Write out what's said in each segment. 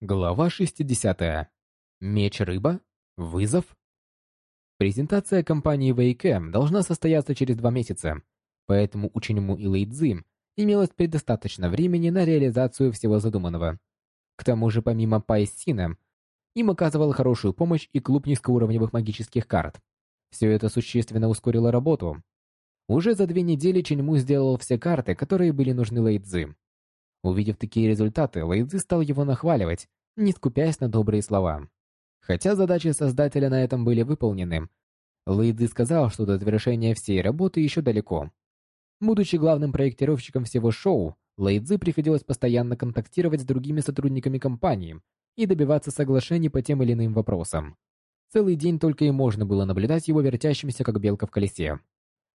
Глава 60. Меч-рыба? Вызов? Презентация компании Вейкэм должна состояться через два месяца, поэтому у Ченьму и Лэйдзи имелось предостаточно времени на реализацию всего задуманного. К тому же, помимо Пайсина, им оказывал хорошую помощь и клуб низкоуровневых магических карт. Все это существенно ускорило работу. Уже за две недели Ченьму сделал все карты, которые были нужны Лэйдзи. Увидев такие результаты, Лэйдзи стал его нахваливать, не скупясь на добрые слова. Хотя задачи создателя на этом были выполнены, Лэйдзи сказал, что до завершения всей работы еще далеко. Будучи главным проектировщиком всего шоу, Лэйдзи приходилось постоянно контактировать с другими сотрудниками компании и добиваться соглашений по тем или иным вопросам. Целый день только и можно было наблюдать его вертящимся, как белка в колесе.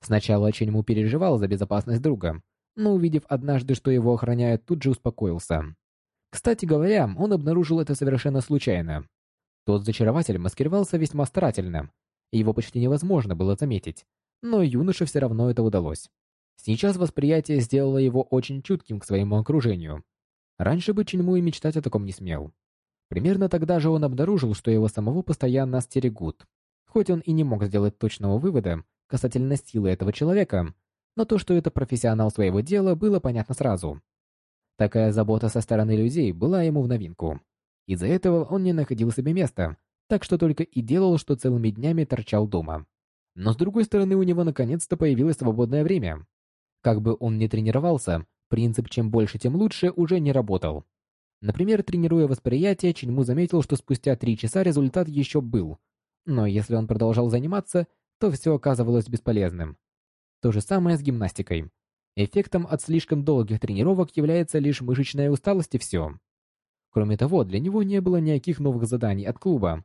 Сначала Ченьму переживал за безопасность друга, но увидев однажды, что его охраняют, тут же успокоился. Кстати говоря, он обнаружил это совершенно случайно. Тот зачарователь маскировался весьма старательно, его почти невозможно было заметить, но юноше все равно это удалось. Сейчас восприятие сделало его очень чутким к своему окружению. Раньше бы Чиньму и мечтать о таком не смел. Примерно тогда же он обнаружил, что его самого постоянно остерегут. Хоть он и не мог сделать точного вывода касательно силы этого человека, но то, что это профессионал своего дела, было понятно сразу. Такая забота со стороны людей была ему в новинку. Из-за этого он не находил себе места, так что только и делал, что целыми днями торчал дома. Но с другой стороны, у него наконец-то появилось свободное время. Как бы он ни тренировался, принцип «чем больше, тем лучше» уже не работал. Например, тренируя восприятие, Чиньму заметил, что спустя три часа результат еще был. Но если он продолжал заниматься, то все оказывалось бесполезным. То же самое с гимнастикой. Эффектом от слишком долгих тренировок является лишь мышечная усталость и все. Кроме того, для него не было никаких новых заданий от клуба,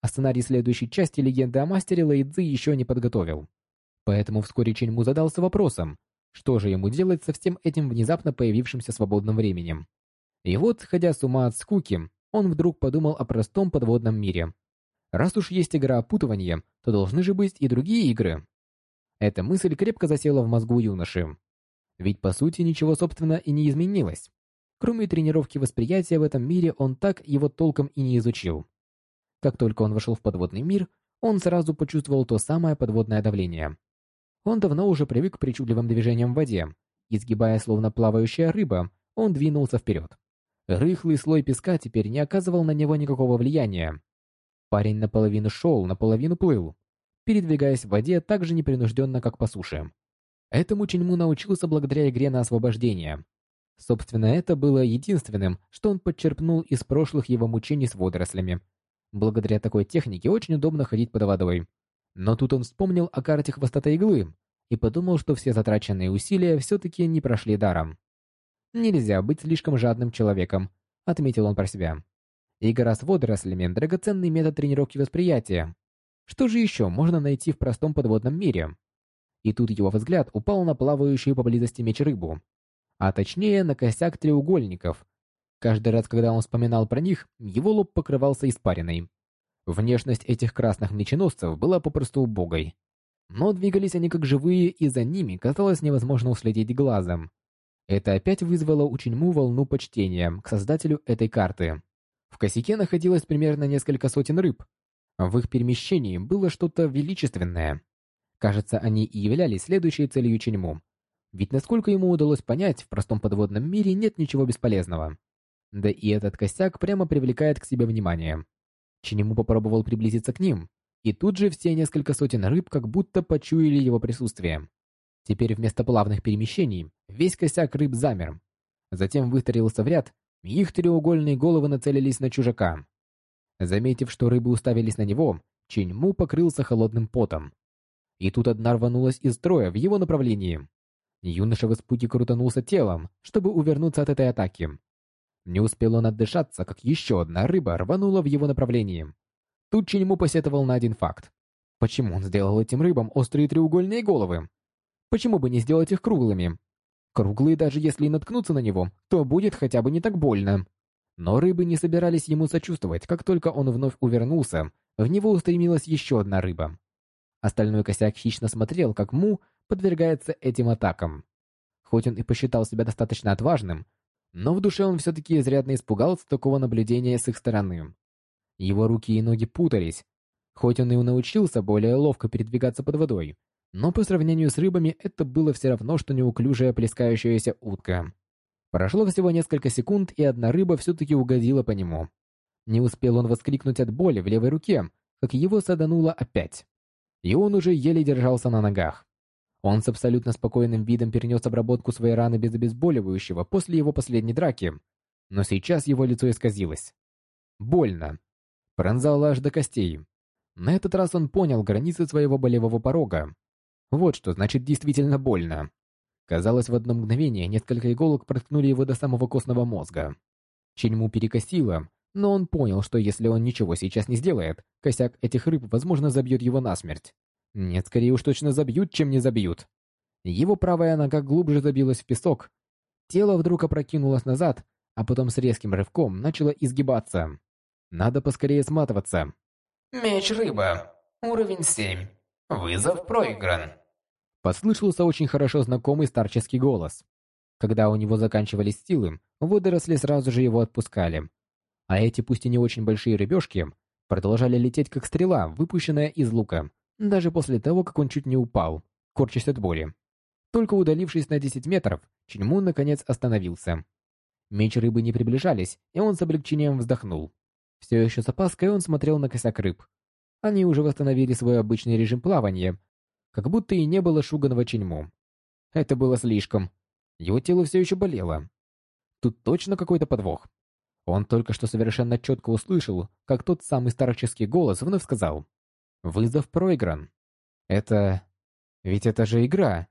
а сценарий следующей части «Легенды о мастере» Лэйдзи еще не подготовил. Поэтому вскоре Ченьму задался вопросом, что же ему делать со всем этим внезапно появившимся свободным временем. И вот, ходя с ума от скуки, он вдруг подумал о простом подводном мире. Раз уж есть игра опутывания, то должны же быть и другие игры. Эта мысль крепко засела в мозгу юноши. Ведь по сути ничего собственно и не изменилось. Кроме тренировки восприятия в этом мире, он так его толком и не изучил. Как только он вошел в подводный мир, он сразу почувствовал то самое подводное давление. Он давно уже привык к причудливым движениям в воде. Изгибая словно плавающая рыба, он двинулся вперед. Рыхлый слой песка теперь не оказывал на него никакого влияния. Парень наполовину шел, наполовину плыл передвигаясь в воде так же непринужденно, как по суше. Этому Ченьму научился благодаря игре на освобождение. Собственно, это было единственным, что он подчерпнул из прошлых его мучений с водорослями. Благодаря такой технике очень удобно ходить под водой. Но тут он вспомнил о карте хвостатой иглы и подумал, что все затраченные усилия все-таки не прошли даром. «Нельзя быть слишком жадным человеком», — отметил он про себя. Игра с водорослями – драгоценный метод тренировки восприятия. Что же еще можно найти в простом подводном мире? И тут его взгляд упал на плавающую поблизости меч-рыбу, а точнее на косяк треугольников. Каждый раз, когда он вспоминал про них, его лоб покрывался испариной. Внешность этих красных меченосцев была попросту убогой. Но двигались они как живые, и за ними казалось невозможно уследить глазом. Это опять вызвало у Чиньму волну почтения к создателю этой карты. В косяке находилось примерно несколько сотен рыб, в их перемещении было что-то величественное. Кажется, они и являлись следующей целью Ченьму. Ведь насколько ему удалось понять, в простом подводном мире нет ничего бесполезного. Да и этот косяк прямо привлекает к себе внимание. Ченьму попробовал приблизиться к ним, и тут же все несколько сотен рыб как будто почуяли его присутствие. Теперь вместо плавных перемещений весь косяк рыб замер. Затем выстроился в ряд, и их треугольные головы нацелились на чужака. Заметив, что рыбы уставились на него, Чиньму покрылся холодным потом. И тут одна рванулась из строя в его направлении. Юноша в испуге крутанулся телом, чтобы увернуться от этой атаки. Не успел он отдышаться, как еще одна рыба рванула в его направлении. Тут Чиньму посетовал на один факт. Почему он сделал этим рыбам острые треугольные головы? Почему бы не сделать их круглыми? Круглые, даже если наткнуться на него, то будет хотя бы не так больно. Но рыбы не собирались ему сочувствовать, как только он вновь увернулся, в него устремилась еще одна рыба. Остальной косяк хищно смотрел, как Му подвергается этим атакам. Хоть он и посчитал себя достаточно отважным, Но в душе он все-таки изрядно испугался такого наблюдения с их стороны. Его руки и ноги путались. Хоть он и научился более ловко передвигаться под водой, но по сравнению с рыбами это было все равно, что неуклюжая плескающаяся утка. Прошло всего несколько секунд, и одна рыба все-таки угодила по нему. Не успел он воскликнуть от боли в левой руке, как его садануло опять. И он уже еле держался на ногах. Он с абсолютно спокойным видом перенес обработку своей раны без обезболивающего после его последней драки, но сейчас его лицо исказилось. Больно. Пронзало аж до костей. На этот раз он понял границы своего болевого порога. Вот что значит действительно больно. Казалось, в одно мгновение несколько иголок проткнули его до самого костного мозга. Ченьму перекосило, но он понял, что если он ничего сейчас не сделает, косяк этих рыб, возможно, забьет его насмерть. Нет, скорее уж точно забьют, чем не забьют. Его правая нога глубже забилась в песок. Тело вдруг опрокинулось назад, а потом с резким рывком начало изгибаться. Надо поскорее сматываться. Меч рыба. Уровень 7. Вызов проигран. Послышался очень хорошо знакомый старческий голос. Когда у него заканчивались силы, водоросли сразу же его отпускали. А эти, пусть и не очень большие рыбешки, продолжали лететь как стрела, выпущенная из лука, даже после того, как он чуть не упал, корчась от боли. Только удалившись на 10 метров, Чиньму наконец остановился. Меч рыбы не приближались, и он с облегчением вздохнул. Все еще с опаской он смотрел на косяк рыб. Они уже восстановили свой обычный режим плавания, как будто и не было шуганого Чиньму. Это было слишком. Его тело все еще болело. Тут точно какой-то подвох. Он только что совершенно четко услышал, как тот самый старческий голос вновь сказал «Вызов проигран». Это... Ведь это же игра.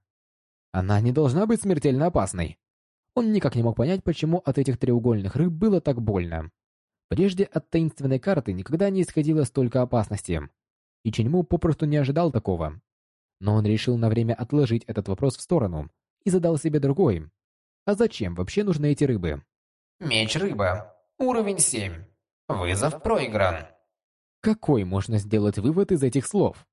Она не должна быть смертельно опасной. Он никак не мог понять, почему от этих треугольных рыб было так больно. Прежде от таинственной карты никогда не исходило столько опасности. И Ченьму попросту не ожидал такого. Но он решил на время отложить этот вопрос в сторону и задал себе другой. А зачем вообще нужны эти рыбы? Меч рыба. Уровень 7. Вызов проигран. Какой можно сделать вывод из этих слов?